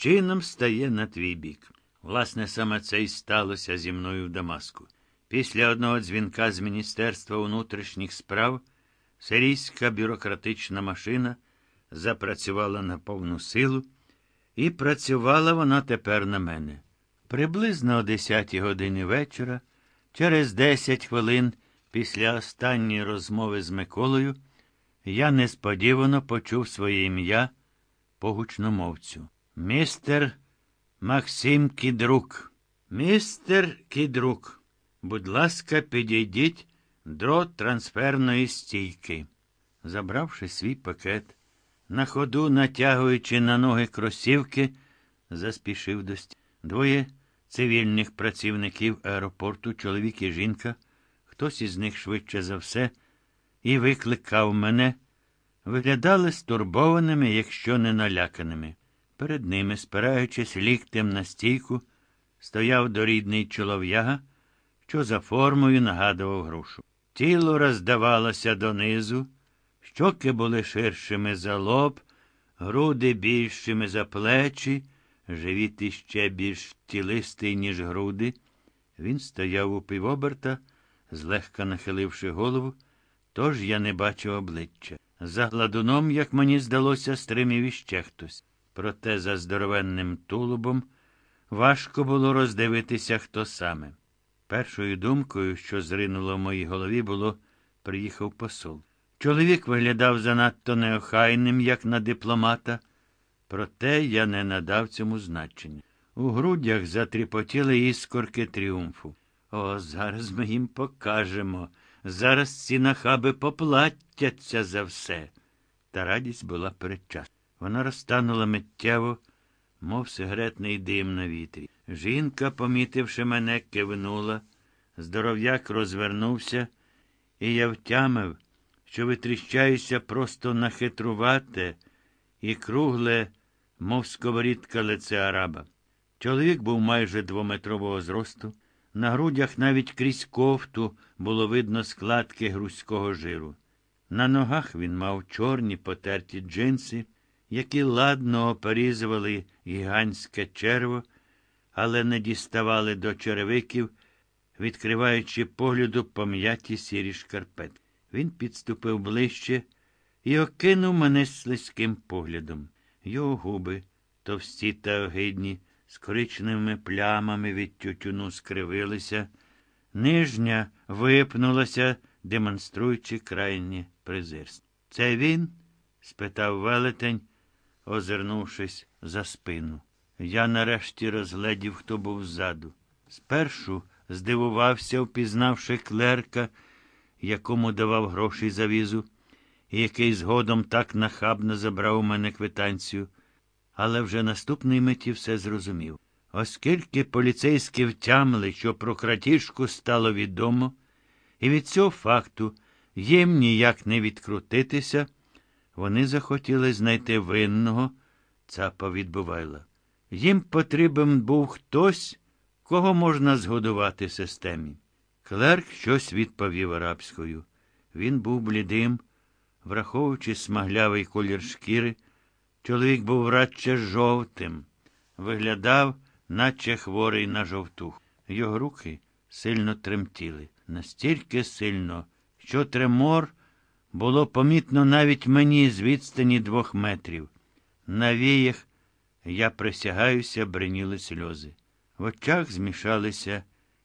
чином стає на твій бік. Власне, саме це й сталося зі мною в Дамаску. Після одного дзвінка з Міністерства внутрішніх справ сирійська бюрократична машина запрацювала на повну силу, і працювала вона тепер на мене. Приблизно о 10 годині вечора, через 10 хвилин після останньої розмови з Миколою, я несподівано почув своє ім'я по гучномовцю. Містер Максим Кідрук. Містер Кідрук, будь ласка, підійдіть до трансферної стійки. Забравши свій пакет, на ходу, натягуючи на ноги кросівки, заспішив до стійки. Двоє цивільних працівників аеропорту, чоловік і жінка, хтось із них швидше за все, і викликав мене, виглядали стурбованими, якщо не наляканими. Перед ними, спираючись ліктем на стійку, стояв дорідний чолов'яга, що за формою нагадував грушу. Тіло роздавалося донизу, щоки були ширшими за лоб, груди більшими за плечі, живіт іще більш тілистий, ніж груди. Він стояв у півоберта, злегка нахиливши голову, тож я не бачив обличчя. За гладуном, як мені здалося, стримів іще хтось. Проте за здоровенним тулубом важко було роздивитися, хто саме. Першою думкою, що зринуло в моїй голові, було приїхав посол. Чоловік виглядав занадто неохайним, як на дипломата, проте я не надав цьому значення. У грудях затріпотіли іскорки тріумфу. О, зараз ми їм покажемо. Зараз ці нахаби поплатяться за все. Та радість була передчасна. Вона розтанула миттєво, мов сигаретний дим на вітрі. Жінка, помітивши мене, кивнула. Здоров'як розвернувся, і я втямив, що витріщаюся просто на хитрувате і кругле, мов сковорідка лице араба. Чоловік був майже двометрового зросту. На грудях навіть крізь кофту було видно складки грузького жиру. На ногах він мав чорні потерті джинси, які ладно оперізували гігантське черво, але не діставали до черевиків, відкриваючи погляду пом'яті сірі шкарпетки. Він підступив ближче і окинув мене слизьким поглядом. Його губи, товсті та огидні, з коричневими плямами від тютюну скривилися, нижня випнулася, демонструючи крайнє презирство. Це він? спитав велетень, озирнувшись за спину. Я нарешті розглядів, хто був ззаду. Спершу здивувався, впізнавши клерка, якому давав гроші за візу, і який згодом так нахабно забрав у мене квитанцію але вже наступний миті все зрозумів. Оскільки поліцейські втямили, що про кратіжку стало відомо, і від цього факту їм ніяк не відкрутитися, вони захотіли знайти винного цапа відбувайла. Їм потрібен був хтось, кого можна згодувати системі. Клерк щось відповів арабською. Він був блідим, враховуючи смаглявий колір шкіри. Чоловік був радше жовтим, виглядав, наче хворий на жовтух. Його руки сильно тремтіли, настільки сильно, що тремор було помітно навіть мені з відстані двох метрів. На віях, я присягаюся, бриніли сльози. В очах змішалися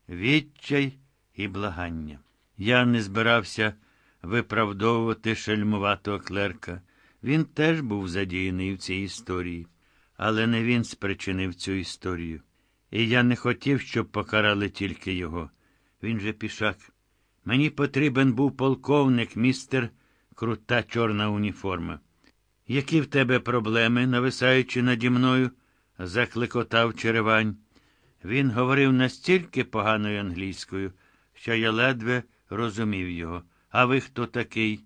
відчай і благання. Я не збирався виправдовувати шельмуватого клерка. Він теж був задіяний в цій історії, але не він спричинив цю історію. І я не хотів, щоб покарали тільки його. Він же пішак. Мені потрібен був полковник, містер, крута чорна уніформа. Які в тебе проблеми, нависаючи наді мною? закликотав Черевань. Він говорив настільки поганою англійською, що я ледве розумів його. А ви хто такий?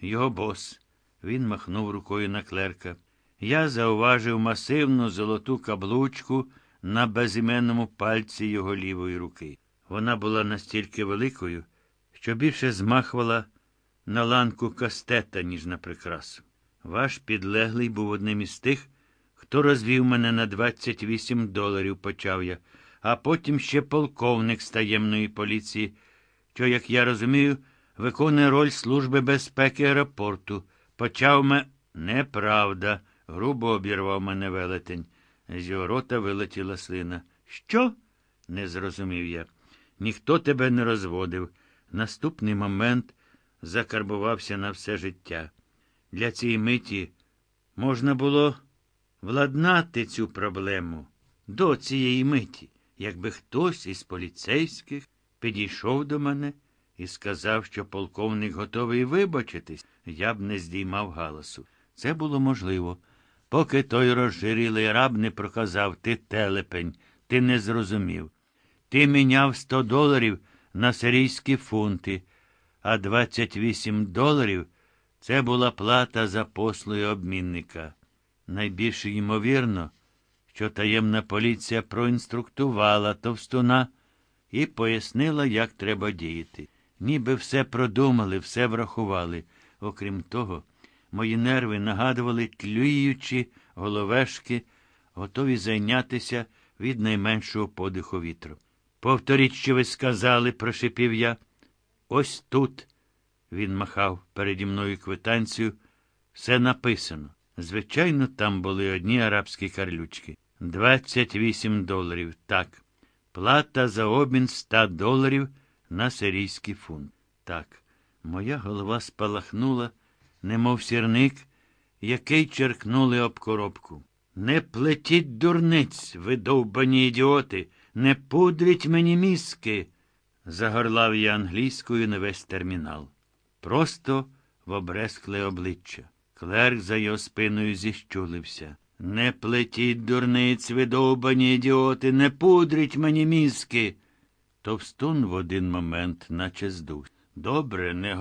Його бос. Він махнув рукою на клерка. Я зауважив масивну золоту каблучку на безіменному пальці його лівої руки. Вона була настільки великою, що більше змахувала на ланку кастета, ніж на прикрасу. Ваш підлеглий був одним із тих, хто розвів мене на 28 доларів, почав я, а потім ще полковник з таємної поліції, що, як я розумію, виконує роль Служби безпеки аеропорту. Почав ме. Неправда, грубо обірвав мене велетень. З його рота вилетіла слина. Що? не зрозумів я. Ніхто тебе не розводив. Наступний момент закарбувався на все життя. Для цієї миті можна було владнати цю проблему до цієї миті, якби хтось із поліцейських підійшов до мене і сказав, що полковник готовий вибачитись, я б не здіймав галасу. Це було можливо. Поки той розжирілий раб не проказав, ти телепень, ти не зрозумів. Ти міняв 100 доларів на сирійські фунти, а 28 доларів це була плата за послуги обмінника. Найбільше ймовірно, що таємна поліція проінструктувала товстуна і пояснила, як треба діяти. Ніби все продумали, все врахували. Окрім того, мої нерви нагадували тлюючі головешки, готові зайнятися від найменшого подиху вітру. Повторіть, що ви сказали, прошипів я. Ось тут, він махав переді мною квитанцію, все написано. Звичайно, там були одні арабські карлючки. 28 доларів. Так. Плата за обмін 100 доларів на сирійський фунт. Так. Моя голова спалахнула, немов сірник, який черкнули об коробку. Не плетіть дурниць, ви довбані ідіоти, не пудріть мені мізки. Загорлав я англійською на весь термінал. Просто в обрескле обличчя. Клерк за його спиною зіщулився. Не плетіть дурниць, ви довбані ідіоти, не пудріть мені мізки. Товстун в один момент наче здух. Добре, не